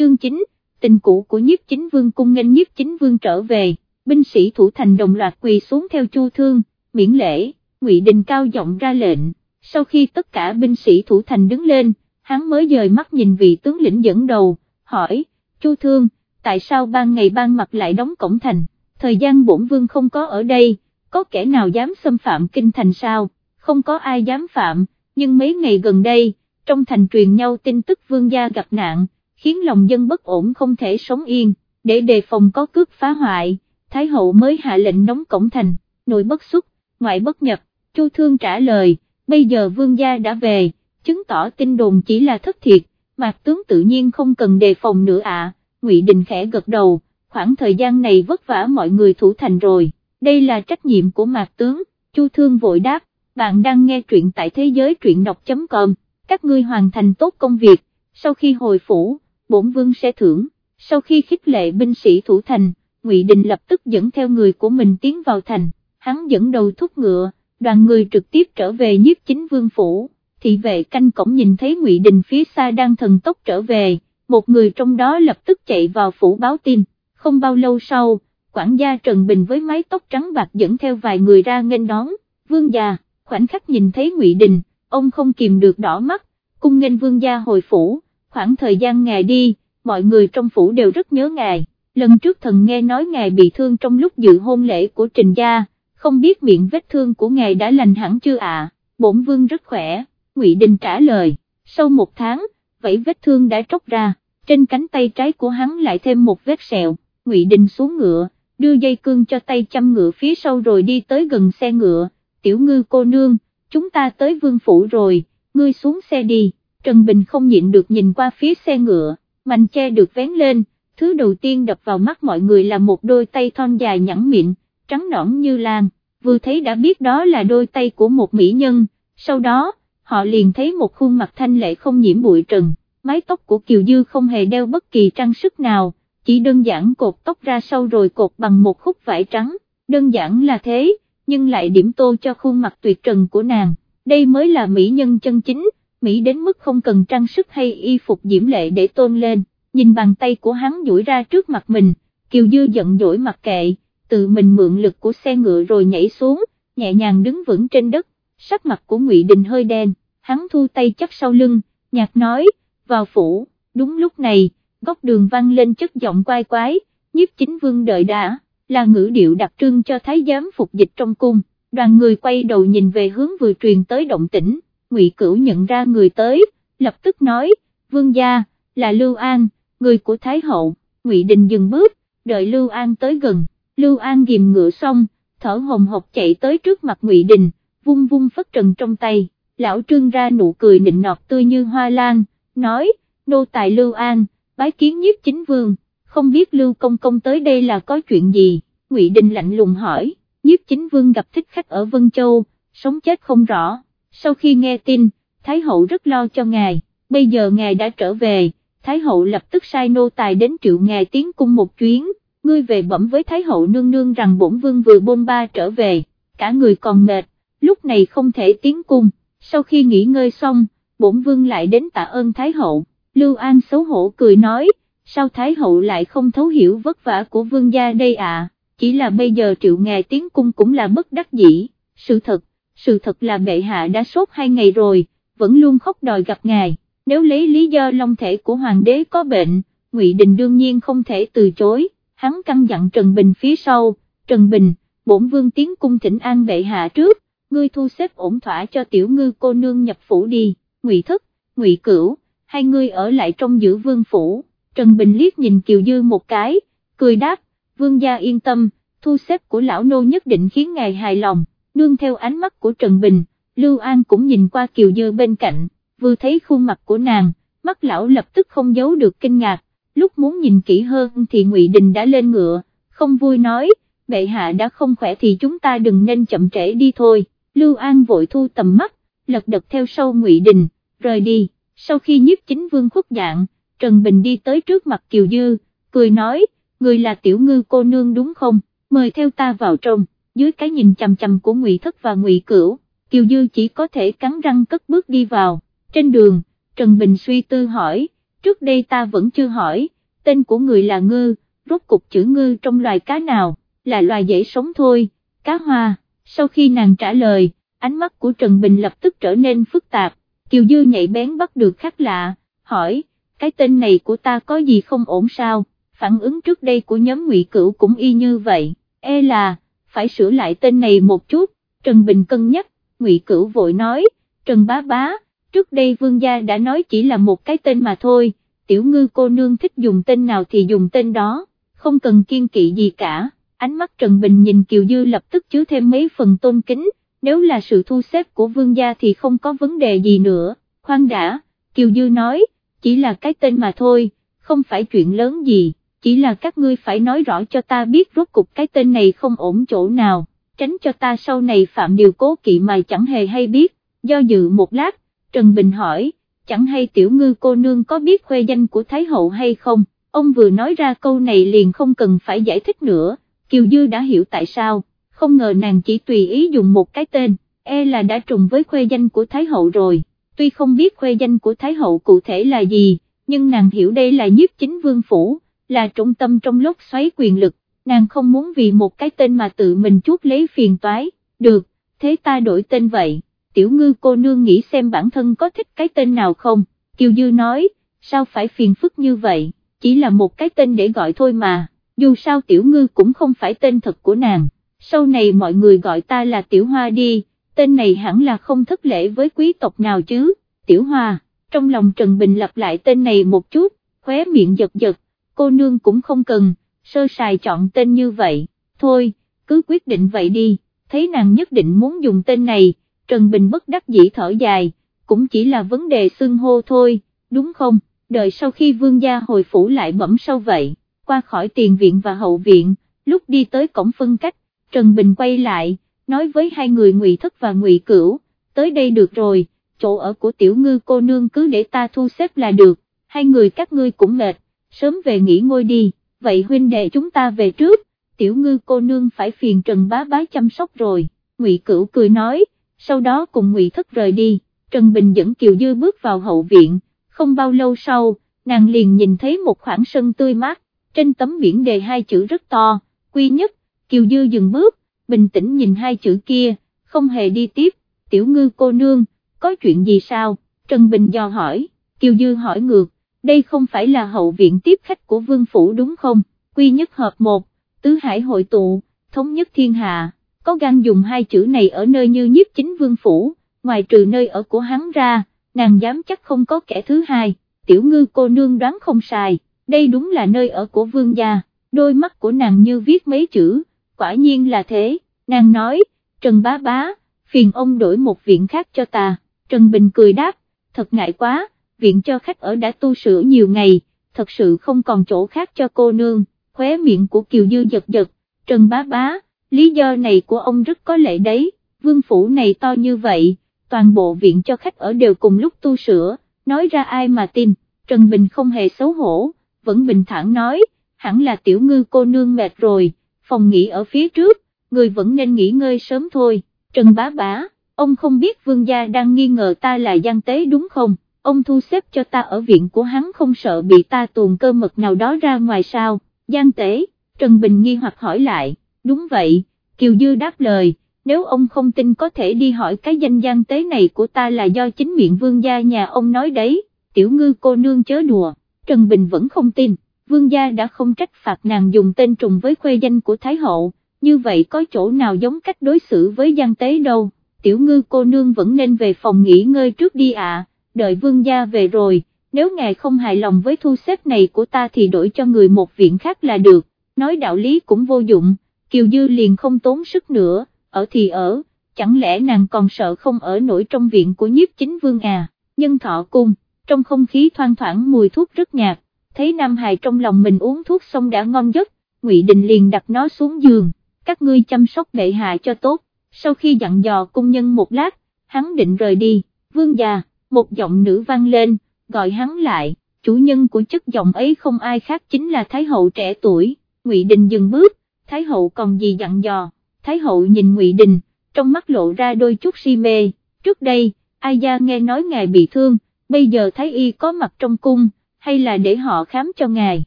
chương 9, tình cũ của nhiếp chính vương cung nghênh nhiếp chính vương trở về, binh sĩ thủ thành đồng loạt quỳ xuống theo chu thương, miễn lễ, ngụy Đình cao giọng ra lệnh, sau khi tất cả binh sĩ thủ thành đứng lên, hắn mới dời mắt nhìn vị tướng lĩnh dẫn đầu, hỏi, chu thương, tại sao ban ngày ban mặt lại đóng cổng thành, thời gian bổn vương không có ở đây, có kẻ nào dám xâm phạm kinh thành sao, không có ai dám phạm, nhưng mấy ngày gần đây, trong thành truyền nhau tin tức vương gia gặp nạn, khiến lòng dân bất ổn không thể sống yên, để đề phòng có cướp phá hoại, Thái hậu mới hạ lệnh đóng cổng thành, nội bất xuất, ngoại bất nhập, Chu Thương trả lời, bây giờ vương gia đã về, chứng tỏ tin đồn chỉ là thất thiệt, mạc tướng tự nhiên không cần đề phòng nữa ạ, Ngụy Đình khẽ gật đầu, khoảng thời gian này vất vả mọi người thủ thành rồi, đây là trách nhiệm của mạc tướng, Chu Thương vội đáp, bạn đang nghe truyện tại thế giới truyện đọc.com, các ngươi hoàn thành tốt công việc, sau khi hồi phủ, bổn vương sẽ thưởng, sau khi khích lệ binh sĩ thủ thành, Ngụy Đình lập tức dẫn theo người của mình tiến vào thành, hắn dẫn đầu thúc ngựa, đoàn người trực tiếp trở về nhiếp chính vương phủ, thị vệ canh cổng nhìn thấy Ngụy Đình phía xa đang thần tốc trở về, một người trong đó lập tức chạy vào phủ báo tin, không bao lâu sau, quản gia Trần Bình với mái tóc trắng bạc dẫn theo vài người ra nghênh đón, vương già, khoảnh khắc nhìn thấy Ngụy Đình, ông không kìm được đỏ mắt, cung nghênh vương gia hồi phủ, khoảng thời gian ngài đi, mọi người trong phủ đều rất nhớ ngài, lần trước thần nghe nói ngài bị thương trong lúc dự hôn lễ của Trình Gia, không biết miệng vết thương của ngài đã lành hẳn chưa ạ, bổn vương rất khỏe, Ngụy Đình trả lời, sau một tháng, vảy vết thương đã tróc ra, trên cánh tay trái của hắn lại thêm một vết sẹo, Ngụy Đình xuống ngựa, đưa dây cương cho tay chăm ngựa phía sau rồi đi tới gần xe ngựa, tiểu ngư cô nương, chúng ta tới vương phủ rồi, ngươi xuống xe đi, Trần Bình không nhịn được nhìn qua phía xe ngựa, mành che được vén lên, thứ đầu tiên đập vào mắt mọi người là một đôi tay thon dài nhẵn mịn, trắng nõn như lan, vừa thấy đã biết đó là đôi tay của một mỹ nhân, sau đó, họ liền thấy một khuôn mặt thanh lệ không nhiễm bụi trần, mái tóc của Kiều Dư không hề đeo bất kỳ trang sức nào, chỉ đơn giản cột tóc ra sau rồi cột bằng một khúc vải trắng, đơn giản là thế, nhưng lại điểm tô cho khuôn mặt tuyệt trần của nàng, đây mới là mỹ nhân chân chính, mỹ đến mức không cần trang sức hay y phục diễm lệ để tôn lên, nhìn bàn tay của hắn duỗi ra trước mặt mình, Kiều Dư giận dỗi mặt kệ, tự mình mượn lực của xe ngựa rồi nhảy xuống, nhẹ nhàng đứng vững trên đất, sắc mặt của Ngụy Đình hơi đen, hắn thu tay chắc sau lưng, nhạc nói, vào phủ, đúng lúc này, góc đường vang lên chất giọng quai quái, nhiếp chính vương đợi đã, là ngữ điệu đặc trưng cho thái giám phục dịch trong cung, đoàn người quay đầu nhìn về hướng vừa truyền tới động tĩnh, Ngụy Cửu nhận ra người tới, lập tức nói, vương gia, là Lưu An, người của Thái Hậu, Ngụy Đình dừng bước, đợi Lưu An tới gần, Lưu An ghim ngựa xong, thở hồng hộc chạy tới trước mặt Ngụy Đình, vung vung phất trần trong tay, lão trương ra nụ cười nịnh nọt tươi như hoa lan, nói, nô tài Lưu An, bái kiến nhiếp chính vương, không biết Lưu Công Công tới đây là có chuyện gì, Ngụy Đình lạnh lùng hỏi, nhiếp chính vương gặp thích khách ở Vân Châu, sống chết không rõ, sau khi nghe tin, Thái Hậu rất lo cho ngài, bây giờ ngài đã trở về, Thái Hậu lập tức sai nô tài đến triệu ngài tiến cung một chuyến, ngươi về bẩm với Thái Hậu nương nương rằng bổn vương vừa bôn ba trở về, cả người còn mệt, lúc này không thể tiến cung, sau khi nghỉ ngơi xong, bổn vương lại đến tạ ơn Thái Hậu, Lưu An xấu hổ cười nói, sao Thái Hậu lại không thấu hiểu vất vả của vương gia đây à, chỉ là bây giờ triệu ngài tiến cung cũng là bất đắc dĩ, sự thật, sự thật là bệ hạ đã sốt hai ngày rồi, vẫn luôn khóc đòi gặp ngài, nếu lấy lý do long thể của hoàng đế có bệnh, Ngụy Đình đương nhiên không thể từ chối, hắn căng dặn Trần Bình phía sau, Trần Bình, bổn vương tiến cung thỉnh an bệ hạ trước, ngươi thu xếp ổn thỏa cho tiểu ngư cô nương nhập phủ đi, Ngụy Thức, Ngụy Cửu, hai ngươi ở lại trong giữ vương phủ, Trần Bình liếc nhìn Kiều Dư một cái, cười đáp, vương gia yên tâm, thu xếp của lão nô nhất định khiến ngài hài lòng, nương theo ánh mắt của Trần Bình, Lưu An cũng nhìn qua Kiều Dư bên cạnh, vừa thấy khuôn mặt của nàng, mắt lão lập tức không giấu được kinh ngạc, lúc muốn nhìn kỹ hơn thì Ngụy Đình đã lên ngựa, không vui nói, bệ hạ đã không khỏe thì chúng ta đừng nên chậm trễ đi thôi, Lưu An vội thu tầm mắt, lật đật theo sau Ngụy Đình, rời đi, sau khi nhiếp chính vương khuất dạng, Trần Bình đi tới trước mặt Kiều Dư, cười nói, người là tiểu ngư cô nương đúng không, mời theo ta vào trong dưới cái nhìn chằm chằm của Ngụy Thất và Ngụy Cửu, Kiều Dư chỉ có thể cắn răng cất bước đi vào, trên đường, Trần Bình suy tư hỏi, trước đây ta vẫn chưa hỏi, tên của người là ngư, rốt cục chữ ngư trong loài cá nào, là loài dễ sống thôi, cá hoa, sau khi nàng trả lời, ánh mắt của Trần Bình lập tức trở nên phức tạp, Kiều Dư nhạy bén bắt được khác lạ, hỏi, cái tên này của ta có gì không ổn sao, phản ứng trước đây của nhóm ngụy Cửu cũng y như vậy, e là, phải sửa lại tên này một chút, Trần Bình cân nhắc, ngụy Cửu vội nói, Trần Bá Bá, trước đây vương gia đã nói chỉ là một cái tên mà thôi, tiểu ngư cô nương thích dùng tên nào thì dùng tên đó, không cần kiên kỵ gì cả, ánh mắt Trần Bình nhìn Kiều Dư lập tức chứa thêm mấy phần tôn kính, nếu là sự thu xếp của vương gia thì không có vấn đề gì nữa, khoan đã, Kiều Dư nói, chỉ là cái tên mà thôi, không phải chuyện lớn gì, chỉ là các ngươi phải nói rõ cho ta biết rốt cục cái tên này không ổn chỗ nào, tránh cho ta sau này phạm điều cố kỵ mà chẳng hề hay biết, do dự một lát, Trần Bình hỏi, chẳng hay tiểu ngư cô nương có biết khoe danh của Thái Hậu hay không, ông vừa nói ra câu này liền không cần phải giải thích nữa, Kiều Dư đã hiểu tại sao, không ngờ nàng chỉ tùy ý dùng một cái tên, e là đã trùng với khoe danh của Thái Hậu rồi, tuy không biết khoe danh của Thái Hậu cụ thể là gì, nhưng nàng hiểu đây là nhiếp chính vương phủ, là trung tâm trong lốc xoáy quyền lực, nàng không muốn vì một cái tên mà tự mình chuốt lấy phiền toái, được, thế ta đổi tên vậy. Tiểu ngư cô nương nghĩ xem bản thân có thích cái tên nào không, Kiều Dư nói, sao phải phiền phức như vậy, chỉ là một cái tên để gọi thôi mà, dù sao tiểu ngư cũng không phải tên thật của nàng, sau này mọi người gọi ta là tiểu hoa đi, tên này hẳn là không thất lễ với quý tộc nào chứ, tiểu hoa, trong lòng Trần Bình lặp lại tên này một chút, khóe miệng giật giật, cô nương cũng không cần, sơ sài chọn tên như vậy, thôi, cứ quyết định vậy đi, thấy nàng nhất định muốn dùng tên này, Trần Bình bất đắc dĩ thở dài, cũng chỉ là vấn đề xưng hô thôi, đúng không, đợi sau khi vương gia hồi phủ lại bẩm sau vậy, qua khỏi tiền viện và hậu viện, lúc đi tới cổng phân cách, Trần Bình quay lại, nói với hai người ngụy Thất và ngụy Cửu, tới đây được rồi, chỗ ở của tiểu ngư cô nương cứ để ta thu xếp là được, hai người các ngươi cũng mệt, sớm về nghỉ ngơi đi, vậy huynh đệ chúng ta về trước, tiểu ngư cô nương phải phiền Trần Bá Bá chăm sóc rồi, ngụy Cửu cười nói, sau đó cùng Ngụy Thất rời đi, Trần Bình dẫn Kiều Dư bước vào hậu viện, không bao lâu sau, nàng liền nhìn thấy một khoảng sân tươi mát, trên tấm biển đề hai chữ rất to, quy nhất, Kiều Dư dừng bước, bình tĩnh nhìn hai chữ kia, không hề đi tiếp, tiểu ngư cô nương, có chuyện gì sao, Trần Bình dò hỏi, Kiều Dư hỏi ngược, đây không phải là hậu viện tiếp khách của vương phủ đúng không, quy nhất hợp một, tứ hải hội tụ, thống nhất thiên hạ. Có gan dùng hai chữ này ở nơi như nhiếp chính vương phủ, ngoài trừ nơi ở của hắn ra, nàng dám chắc không có kẻ thứ hai, tiểu ngư cô nương đoán không sai, đây đúng là nơi ở của vương gia, đôi mắt của nàng như viết mấy chữ, quả nhiên là thế, nàng nói, Trần bá bá, phiền ông đổi một viện khác cho ta, Trần Bình cười đáp, thật ngại quá, viện cho khách ở đã tu sửa nhiều ngày, thật sự không còn chỗ khác cho cô nương, khóe miệng của Kiều Dư giật giật, Trần bá bá, lý do này của ông rất có lệ đấy, vương phủ này to như vậy, toàn bộ viện cho khách ở đều cùng lúc tu sửa, nói ra ai mà tin, Trần Bình không hề xấu hổ, vẫn bình thản nói, hẳn là tiểu ngư cô nương mệt rồi, phòng nghỉ ở phía trước, người vẫn nên nghỉ ngơi sớm thôi, Trần Bá Bá, ông không biết vương gia đang nghi ngờ ta là gian tế đúng không, ông thu xếp cho ta ở viện của hắn không sợ bị ta tuồn cơ mật nào đó ra ngoài sao, Giang tế, Trần Bình nghi hoặc hỏi lại, đúng vậy, Kiều Dư đáp lời, nếu ông không tin có thể đi hỏi cái danh Giang tế này của ta là do chính miệng vương gia nhà ông nói đấy, tiểu ngư cô nương chớ đùa, Trần Bình vẫn không tin, vương gia đã không trách phạt nàng dùng tên trùng với khuê danh của Thái Hậu, như vậy có chỗ nào giống cách đối xử với Giang tế đâu, tiểu ngư cô nương vẫn nên về phòng nghỉ ngơi trước đi ạ, đợi vương gia về rồi, nếu ngài không hài lòng với thu xếp này của ta thì đổi cho người một viện khác là được, nói đạo lý cũng vô dụng Kiều Dư liền không tốn sức nữa, ở thì ở, chẳng lẽ nàng còn sợ không ở nổi trong viện của nhiếp chính vương à, nhân thọ cung, trong không khí thoang thoảng mùi thuốc rất nhạt, thấy Nam Hài trong lòng mình uống thuốc xong đã ngon giấc, Ngụy Đình liền đặt nó xuống giường, các ngươi chăm sóc bệ hạ cho tốt, sau khi dặn dò cung nhân một lát, hắn định rời đi, vương già, một giọng nữ vang lên, gọi hắn lại, chủ nhân của chất giọng ấy không ai khác chính là Thái hậu trẻ tuổi, Ngụy Đình dừng bước, Thái hậu còn gì dặn dò, Thái hậu nhìn Ngụy Đình, trong mắt lộ ra đôi chút si mê, trước đây, ai gia nghe nói ngài bị thương, bây giờ Thái y có mặt trong cung, hay là để họ khám cho ngài,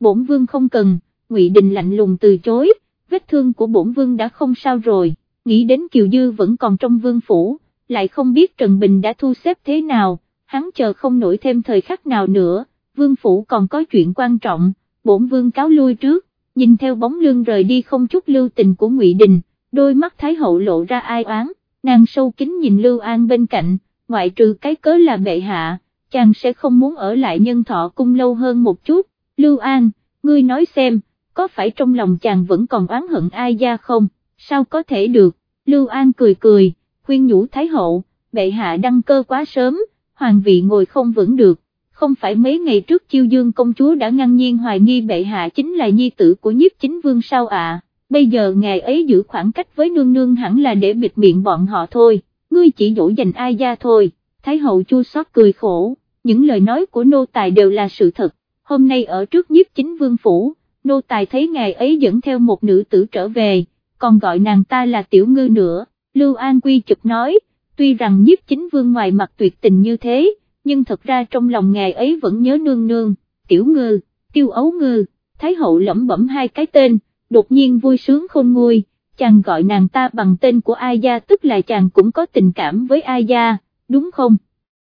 bổn vương không cần, Ngụy Đình lạnh lùng từ chối, vết thương của bổn vương đã không sao rồi, nghĩ đến Kiều Dư vẫn còn trong vương phủ, lại không biết Trần Bình đã thu xếp thế nào, hắn chờ không nổi thêm thời khắc nào nữa, vương phủ còn có chuyện quan trọng, bổn vương cáo lui trước, nhìn theo bóng lưng rời đi không chút lưu tình của Ngụy Đình, đôi mắt Thái Hậu lộ ra ai oán, nàng sâu kính nhìn Lưu An bên cạnh, ngoại trừ cái cớ là bệ hạ, chàng sẽ không muốn ở lại nhân thọ cung lâu hơn một chút, Lưu An, ngươi nói xem, có phải trong lòng chàng vẫn còn oán hận ai ra không, sao có thể được, Lưu An cười cười, khuyên nhủ Thái Hậu, bệ hạ đăng cơ quá sớm, hoàng vị ngồi không vững được, không phải mấy ngày trước chiêu dương công chúa đã ngăn nhiên hoài nghi bệ hạ chính là nhi tử của nhiếp chính vương sao ạ, bây giờ ngài ấy giữ khoảng cách với nương nương hẳn là để bịt miệng bọn họ thôi, ngươi chỉ dỗ dành ai ra thôi, Thái hậu chua xót cười khổ, những lời nói của nô tài đều là sự thật, hôm nay ở trước nhiếp chính vương phủ, nô tài thấy ngài ấy dẫn theo một nữ tử trở về, còn gọi nàng ta là tiểu ngư nữa, Lưu An Quy chụp nói, tuy rằng nhiếp chính vương ngoài mặt tuyệt tình như thế, nhưng thật ra trong lòng ngài ấy vẫn nhớ nương nương, tiểu ngư, tiêu ấu ngư, thái hậu lẩm bẩm hai cái tên, đột nhiên vui sướng khôn nguôi, chàng gọi nàng ta bằng tên của ai gia tức là chàng cũng có tình cảm với ai gia, đúng không?